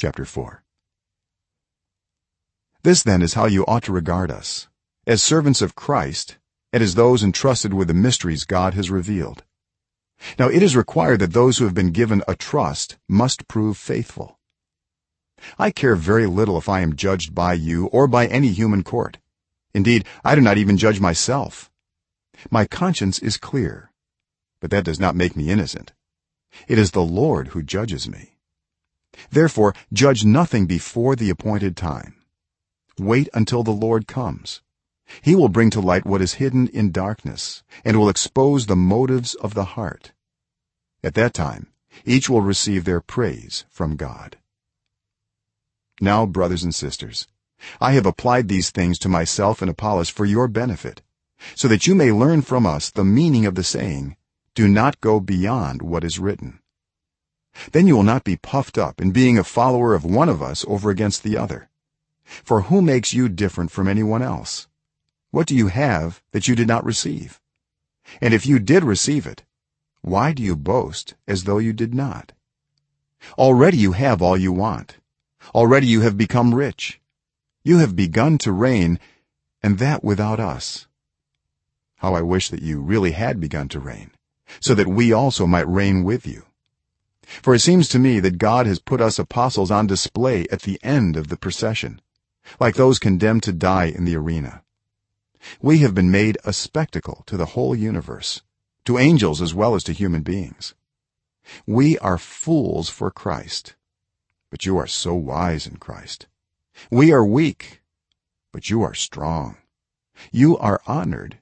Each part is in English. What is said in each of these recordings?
chapter 4 this then is how you ought to regard us. As servants of Christ and as those entrusted with the mysteries God has revealed. Now it is required that those who have been given a trust must prove faithful. I care very little if i am judged by you or by any human court. Indeed i do not even judge myself. My conscience is clear but that does not make me innocent. It is the lord who judges me therefore judge nothing before the appointed time. Wait until the lord comes. He will bring to light what is hidden in darkness and will expose the motives of the heart. At that time each will receive their praise from god. Now brothers and sisters i have applied these things to myself and apollos for your benefit so that you may learn from us the meaning of the saying do not go beyond what is written then you will not be puffed up in being a follower of one of us over against the other. For who makes you different from anyone else? What do you have that you did not receive? And if you did receive it why do you boast as though you did not? Already you have all you want. Already you have become rich. You have begun to reign and that without us. How i wish that you really had begun to reign so that we also might reign with you for it seems to me that god has put us apostles on display at the end of the procession like those condemned to die in the arena. We have been made a spectacle to the whole universe to angels as well as to human beings. We are fools for christ but you are so wise in christ. We are weak but you are strong. You are honored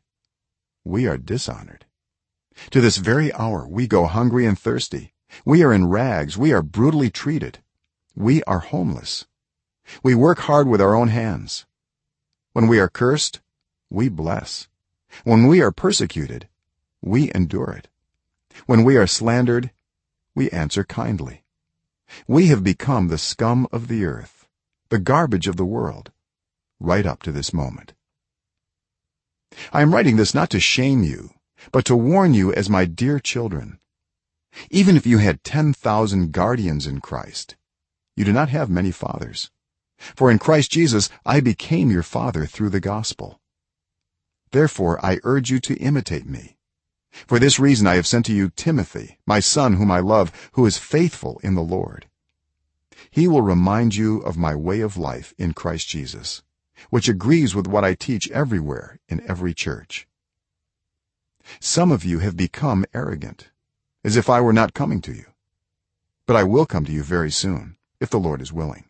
we are dishonored. To this very hour we go hungry and thirsty we are in rags. We are brutally treated. We are homeless. We work hard with our own hands. When we are cursed we bless. When we are persecuted we endure it. When we are slandered we answer kindly. We have become the scum of the earth the garbage of the world right up to this moment. I am writing this not to shame you but to warn you as my dear children even if you had 10000 guardians in Christ you do not have many fathers. For in Christ Jesus I became your father through the gospel. Therefore i urge you to imitate me. For this reason i have sent to you timothy my son whom i love who is faithful in the lord. He will remind you of my way of life in Christ Jesus which agrees with what i teach everywhere in every church. Some of you have become arrogant as if i were not coming to you. But i will come to you very soon if the lord is willing.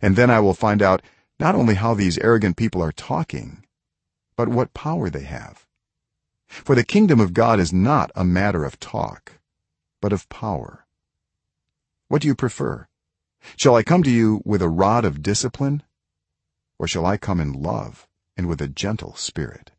And then i will find out not only how these arrogant people are talking but what power they have. For the kingdom of god is not a matter of talk but of power. What do you prefer? Shall i come to you with a rod of discipline or shall i come in love and with a gentle spirit